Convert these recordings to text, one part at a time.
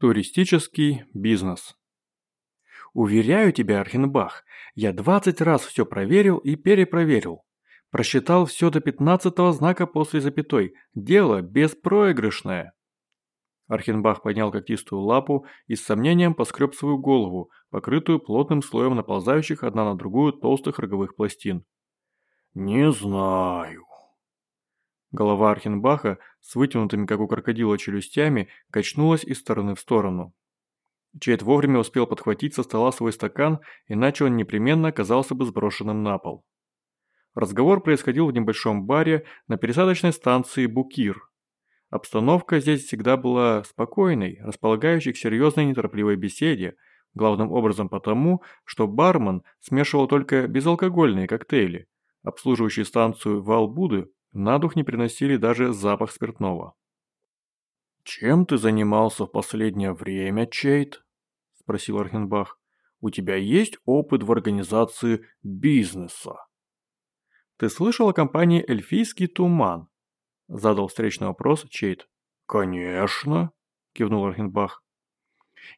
Туристический бизнес. Уверяю тебя, Архенбах, я 20 раз все проверил и перепроверил. Просчитал все до пятнадцатого знака после запятой. Дело беспроигрышное. Архенбах поднял когтистую лапу и с сомнением поскреб свою голову, покрытую плотным слоем наползающих одна на другую толстых роговых пластин. «Не знаю», Голова Архенбаха с вытянутыми, как у крокодила, челюстями качнулась из стороны в сторону. Чейд вовремя успел подхватить со стола свой стакан, иначе он непременно оказался бы сброшенным на пол. Разговор происходил в небольшом баре на пересадочной станции Букир. Обстановка здесь всегда была спокойной, располагающей к серьезной неторопливой беседе, главным образом потому, что бармен смешивал только безалкогольные коктейли. Обслуживающий станцию Валбуды на дух не приносили даже запах спиртного. «Чем ты занимался в последнее время, Чейт?» – спросил Архенбах. «У тебя есть опыт в организации бизнеса?» «Ты слышал о компании «Эльфийский туман»?» – задал встречный вопрос Чейт. «Конечно», – кивнул Архенбах.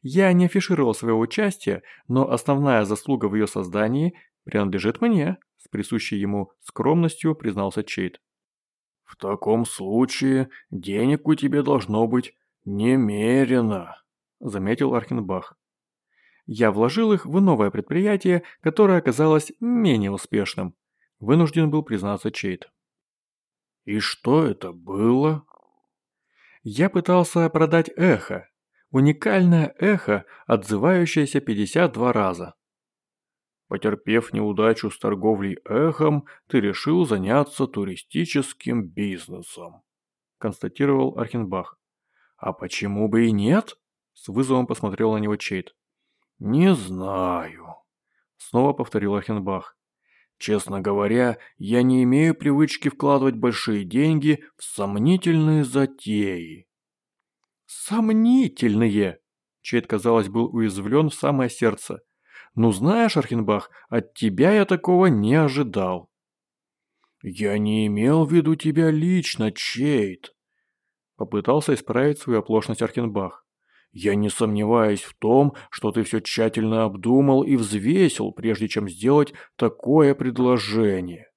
«Я не афишировал своего участия, но основная заслуга в ее создании принадлежит мне», – с присущей ему скромностью признался Чейт. «В таком случае денег у тебя должно быть немерено», – заметил Архенбах. «Я вложил их в новое предприятие, которое оказалось менее успешным», – вынужден был признаться Чейт. «И что это было?» «Я пытался продать эхо. Уникальное эхо, отзывающееся 52 раза. Потерпев неудачу с торговлей эхом, ты решил заняться туристическим бизнесом», – констатировал Архенбах. «А почему бы и нет?» – с вызовом посмотрел на него Чейт. «Не знаю», – снова повторил Архенбах. «Честно говоря, я не имею привычки вкладывать большие деньги в сомнительные затеи». «Сомнительные!» Чейт, казалось, был уязвлен в самое сердце. Ну знаешь, Архенбах, от тебя я такого не ожидал. Я не имел в виду тебя лично, Чейт. Попытался исправить свою оплошность Архенбах. Я не сомневаюсь в том, что ты все тщательно обдумал и взвесил, прежде чем сделать такое предложение.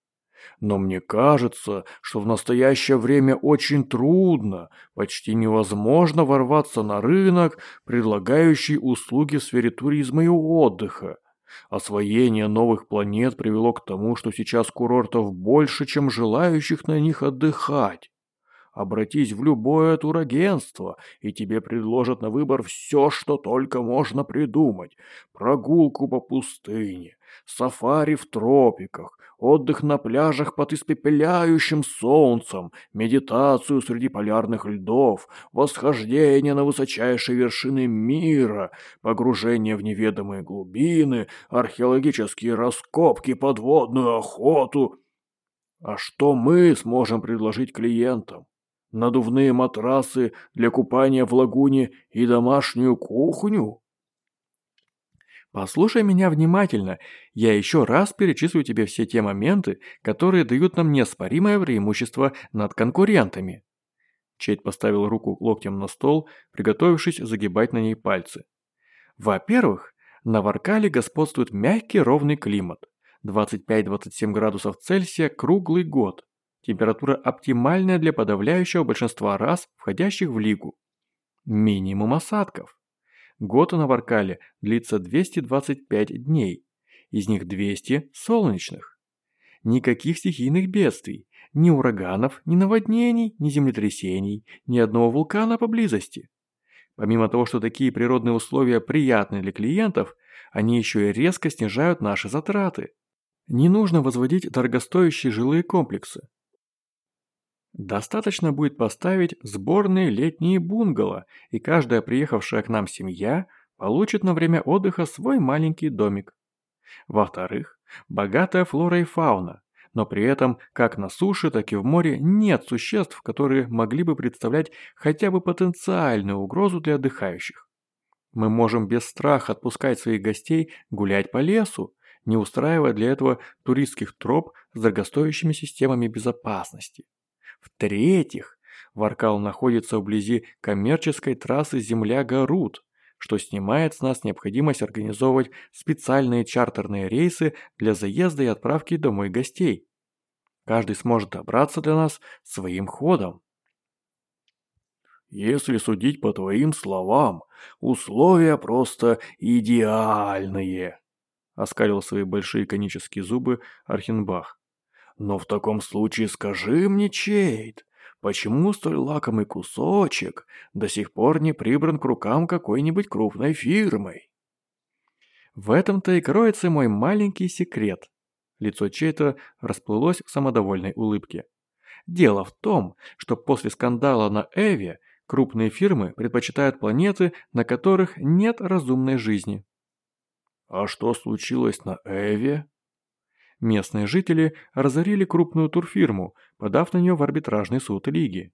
Но мне кажется, что в настоящее время очень трудно, почти невозможно ворваться на рынок, предлагающий услуги в сфере туризма и отдыха. Освоение новых планет привело к тому, что сейчас курортов больше, чем желающих на них отдыхать. Обратись в любое турагентство, и тебе предложат на выбор все, что только можно придумать. Прогулку по пустыне, сафари в тропиках, отдых на пляжах под испепеляющим солнцем, медитацию среди полярных льдов, восхождение на высочайшие вершины мира, погружение в неведомые глубины, археологические раскопки, подводную охоту. А что мы сможем предложить клиентам? Надувные матрасы для купания в лагуне и домашнюю кухню? Послушай меня внимательно, я еще раз перечислю тебе все те моменты, которые дают нам неоспоримое преимущество над конкурентами. Чейд поставил руку локтем на стол, приготовившись загибать на ней пальцы. Во-первых, на Варкале господствует мягкий ровный климат. 25-27 градусов Цельсия круглый год. Температура оптимальная для подавляющего большинства рас, входящих в лигу. Минимум осадков. Год на Варкале длится 225 дней, из них 200 солнечных. Никаких стихийных бедствий, ни ураганов, ни наводнений, ни землетрясений, ни одного вулкана поблизости. Помимо того, что такие природные условия приятны для клиентов, они еще и резко снижают наши затраты. Не нужно возводить дорогостоящие жилые комплексы. Достаточно будет поставить сборные летние бунгало, и каждая приехавшая к нам семья получит на время отдыха свой маленький домик. Во-вторых, богатая флора и фауна, но при этом как на суше, так и в море нет существ, которые могли бы представлять хотя бы потенциальную угрозу для отдыхающих. Мы можем без страха отпускать своих гостей гулять по лесу, не устраивая для этого туристских троп с дорогостоящими системами безопасности. В-третьих, Варкал находится вблизи коммерческой трассы Земля-Гарут, что снимает с нас необходимость организовывать специальные чартерные рейсы для заезда и отправки домой гостей. Каждый сможет добраться до нас своим ходом. Если судить по твоим словам, условия просто идеальные, оскалил свои большие конические зубы Архенбах. Но в таком случае скажи мне, Чейд, Почему столь лакомый кусочек до сих пор не прибран к рукам какой-нибудь крупной фирмой? В этом-то и кроется мой маленький секрет. Лицо Чейта расплылось в самодовольной улыбке. Дело в том, что после скандала на Эве крупные фирмы предпочитают планеты, на которых нет разумной жизни. А что случилось на Эве? Местные жители разорили крупную турфирму, подав на нее в арбитражный суд Лиги.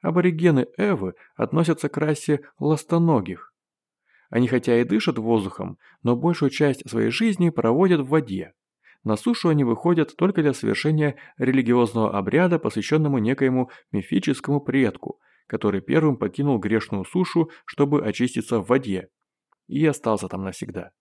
Аборигены Эвы относятся к расе ластоногих. Они хотя и дышат воздухом, но большую часть своей жизни проводят в воде. На сушу они выходят только для совершения религиозного обряда, посвященному некоему мифическому предку, который первым покинул грешную сушу, чтобы очиститься в воде, и остался там навсегда.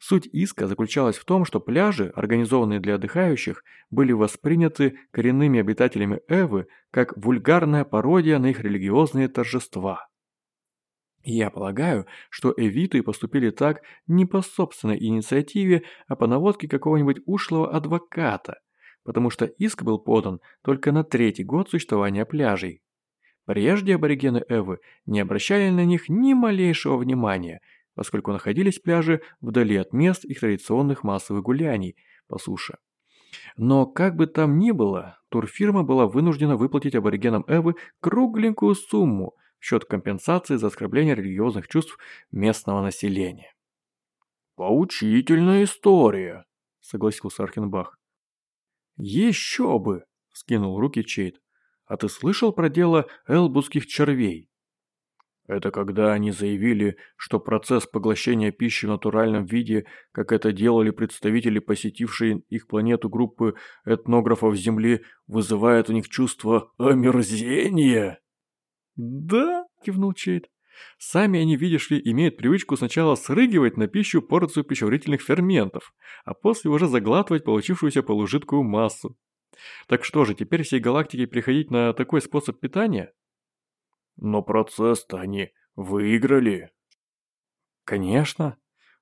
Суть иска заключалась в том, что пляжи, организованные для отдыхающих, были восприняты коренными обитателями Эвы как вульгарная пародия на их религиозные торжества. я полагаю, что эвиты поступили так не по собственной инициативе, а по наводке какого-нибудь ушлого адвоката, потому что иск был подан только на третий год существования пляжей. Прежде аборигены Эвы не обращали на них ни малейшего внимания – поскольку находились пляжи вдали от мест их традиционных массовых гуляний по суше. Но как бы там ни было, турфирма была вынуждена выплатить аборигенам Эвы кругленькую сумму в счет компенсации за оскорбление религиозных чувств местного населения. «Поучительная история», — согласился Архенбах. «Еще бы!» — скинул руки Чейд. «А ты слышал про дело элбусских червей?» Это когда они заявили, что процесс поглощения пищи в натуральном виде, как это делали представители посетившей их планету группы этнографов Земли, вызывает у них чувство омерзения? «Да», – кивнул Чейд. «Сами они, видишь ли, имеют привычку сначала срыгивать на пищу порцию пищеварительных ферментов, а после уже заглатывать получившуюся полужидкую массу. Так что же, теперь всей галактике приходить на такой способ питания?» Но процесс-то они выиграли. Конечно.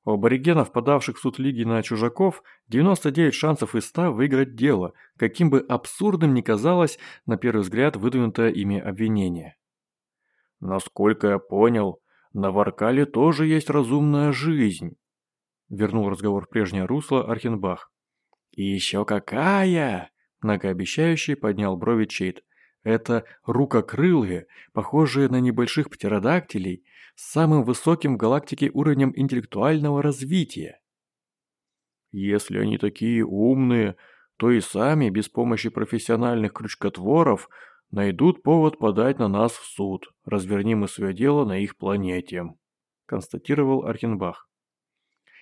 У аборигенов, подавших в суд Лиги на чужаков, 99 шансов из 100 выиграть дело, каким бы абсурдным ни казалось, на первый взгляд, выдвинутое ими обвинение. Насколько я понял, на Варкале тоже есть разумная жизнь. Вернул разговор в прежнее русло Архенбах. «И еще какая!» Многообещающий поднял брови Чейт. Это рукокрылые, похожие на небольших птеродактилей, с самым высоким в галактике уровнем интеллектуального развития. Если они такие умные, то и сами, без помощи профессиональных крючкотворов, найдут повод подать на нас в суд, разверни мы свое дело на их планете», – констатировал Архенбах.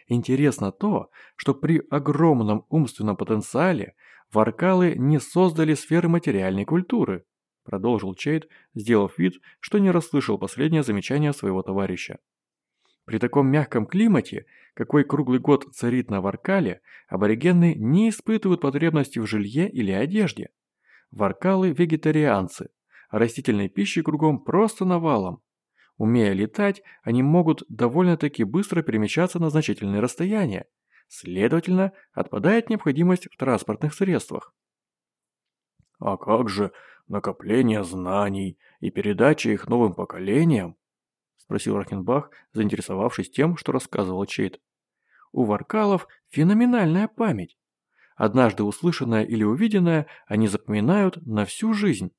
Интересно то, что при огромном умственном потенциале варкалы не создали сферы материальной культуры, продолжил Чейд, сделав вид, что не расслышал последнее замечание своего товарища. При таком мягком климате, какой круглый год царит на Варкале, аборигены не испытывают потребности в жилье или одежде. Варкалы – вегетарианцы, а растительной пищи кругом просто навалом. Умея летать, они могут довольно-таки быстро перемещаться на значительные расстояния. Следовательно, отпадает необходимость в транспортных средствах. «А как же накопление знаний и передача их новым поколениям?» – спросил Рахенбах, заинтересовавшись тем, что рассказывал Чейд. «У варкалов феноменальная память. Однажды услышанное или увиденное они запоминают на всю жизнь».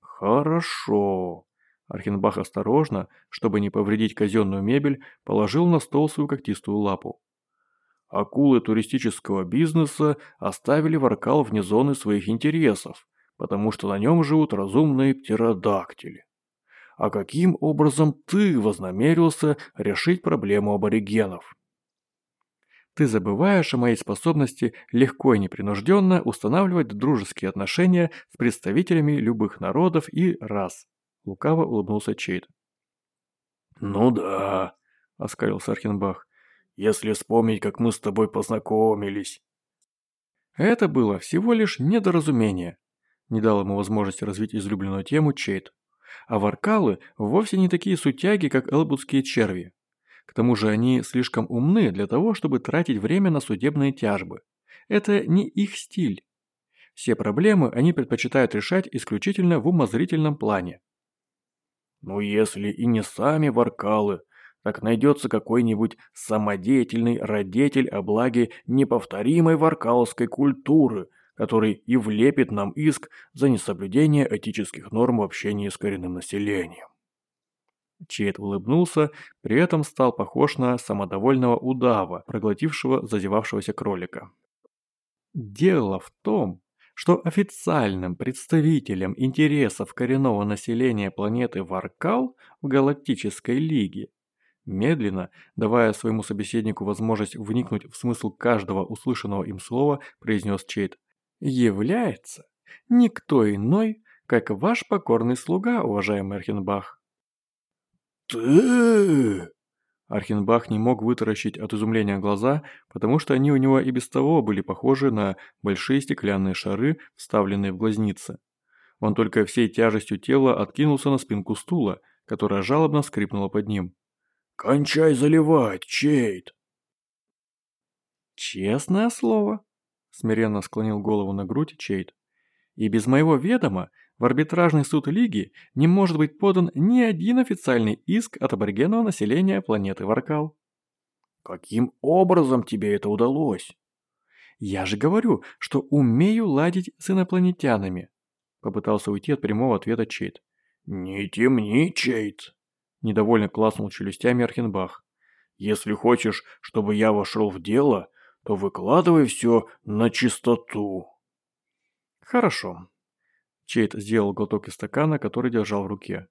«Хорошо». Архенбах осторожно, чтобы не повредить казенную мебель, положил на стол свою когтистую лапу. Акулы туристического бизнеса оставили Варкал вне зоны своих интересов потому что на нем живут разумные птеродактили. А каким образом ты вознамерился решить проблему аборигенов? Ты забываешь о моей способности легко и непринужденно устанавливать дружеские отношения с представителями любых народов и рас. Лукаво улыбнулся Чейд. «Ну да», — оскалился Архенбах. «Если вспомнить, как мы с тобой познакомились». Это было всего лишь недоразумение. Не дал ему возможности развить излюбленную тему Чейд. А варкалы вовсе не такие сутяги, как элбудские черви. К тому же они слишком умны для того, чтобы тратить время на судебные тяжбы. Это не их стиль. Все проблемы они предпочитают решать исключительно в умозрительном плане. «Ну если и не сами варкалы, так найдется какой-нибудь самодеятельный родитель о благе неповторимой варкалской культуры, который и влепит нам иск за несоблюдение этических норм в общении с коренным населением. Чейд улыбнулся, при этом стал похож на самодовольного удава, проглотившего зазевавшегося кролика. Дело в том, что официальным представителем интересов коренного населения планеты Варкал в Галактической Лиге, медленно, давая своему собеседнику возможность вникнуть в смысл каждого услышанного им слова, произнес Чейд, является никто иной, как ваш покорный слуга, уважаемый Архенбах. «Ты...» Архенбах не мог вытаращить от изумления глаза, потому что они у него и без того были похожи на большие стеклянные шары, вставленные в глазницы. Он только всей тяжестью тела откинулся на спинку стула, которая жалобно скрипнула под ним. «Кончай заливать, Чейд!» «Честное слово?» – смиренно склонил голову на грудь Чейд. «И без моего ведома в арбитражный суд Лиги не может быть подан ни один официальный иск от аборигенного населения планеты Варкал. Каким образом тебе это удалось? Я же говорю, что умею ладить с инопланетянами. Попытался уйти от прямого ответа Чейт. Не темни, Чейт. Недовольно класнул челюстями Архенбах. Если хочешь, чтобы я вошел в дело, то выкладывай все на чистоту. Хорошо, Чейд сделал глоток из стакана, который держал в руке.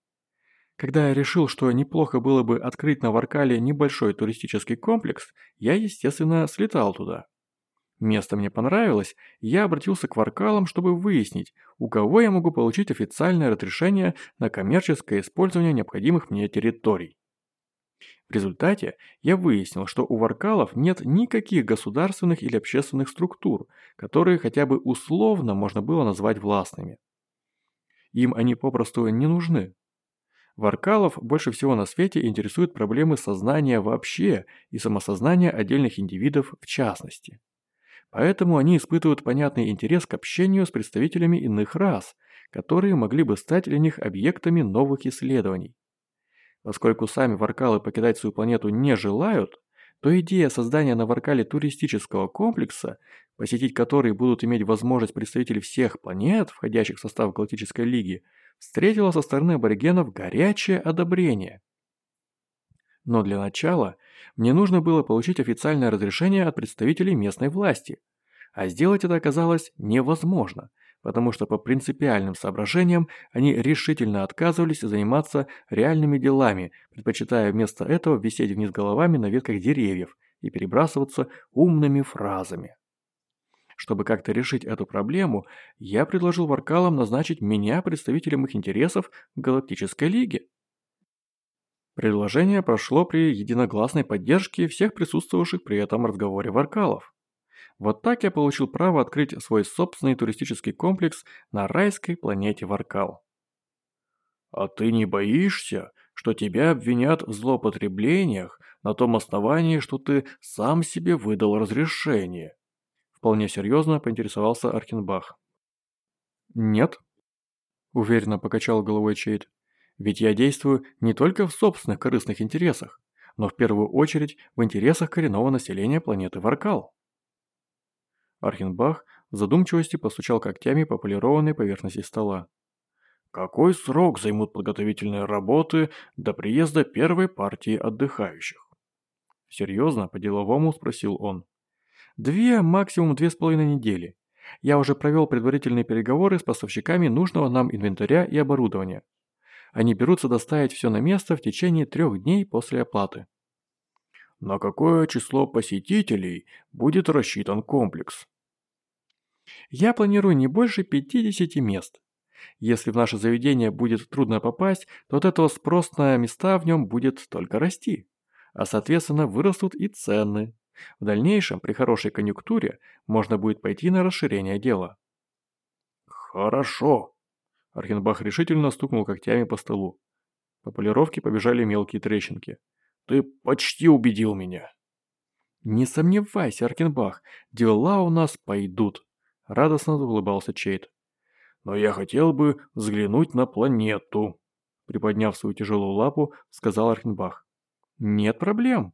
Когда я решил, что неплохо было бы открыть на Варкале небольшой туристический комплекс, я, естественно, слетал туда. Место мне понравилось, я обратился к Варкалам, чтобы выяснить, у кого я могу получить официальное разрешение на коммерческое использование необходимых мне территорий. В результате я выяснил, что у Варкалов нет никаких государственных или общественных структур, которые хотя бы условно можно было назвать властными. Им они попросту не нужны. Варкалов больше всего на свете интересуют проблемы сознания вообще и самосознания отдельных индивидов в частности. Поэтому они испытывают понятный интерес к общению с представителями иных рас, которые могли бы стать для них объектами новых исследований. Поскольку сами варкалы покидать свою планету не желают, то идея создания на Варкале туристического комплекса, посетить который будут иметь возможность представители всех планет, входящих в состав Галактической Лиги, встретила со стороны аборигенов горячее одобрение. Но для начала мне нужно было получить официальное разрешение от представителей местной власти, а сделать это оказалось невозможно – потому что по принципиальным соображениям они решительно отказывались заниматься реальными делами, предпочитая вместо этого висеть вниз головами на ветках деревьев и перебрасываться умными фразами. Чтобы как-то решить эту проблему, я предложил Варкалам назначить меня представителем их интересов в Галактической Лиге. Предложение прошло при единогласной поддержке всех присутствовавших при этом разговоре Варкалов. Вот так я получил право открыть свой собственный туристический комплекс на райской планете Варкал. «А ты не боишься, что тебя обвинят в злоупотреблениях на том основании, что ты сам себе выдал разрешение?» Вполне серьезно поинтересовался Архенбах. «Нет», – уверенно покачал головой Чейд. «Ведь я действую не только в собственных корыстных интересах, но в первую очередь в интересах коренного населения планеты Варкал». Архенбах в задумчивости постучал когтями по полированной поверхности стола. «Какой срок займут подготовительные работы до приезда первой партии отдыхающих?» Серьезно, по-деловому спросил он. «Две, максимум две с половиной недели. Я уже провел предварительные переговоры с поставщиками нужного нам инвентаря и оборудования. Они берутся доставить все на место в течение трех дней после оплаты». На какое число посетителей будет рассчитан комплекс? Я планирую не больше 50 мест. Если в наше заведение будет трудно попасть, то от этого спрос на места в нем будет только расти. А соответственно вырастут и цены. В дальнейшем, при хорошей конъюнктуре, можно будет пойти на расширение дела. «Хорошо!» Архенбах решительно стукнул когтями по столу. По полировке побежали мелкие трещинки. «Ты почти убедил меня!» «Не сомневайся, Аркенбах, дела у нас пойдут!» Радостно улыбался Чейт. «Но я хотел бы взглянуть на планету!» Приподняв свою тяжелую лапу, сказал Архенбах. «Нет проблем!»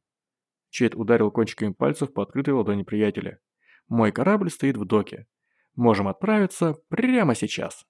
Чейт ударил кончиками пальцев по открытой ладони приятеля. «Мой корабль стоит в доке. Можем отправиться прямо сейчас».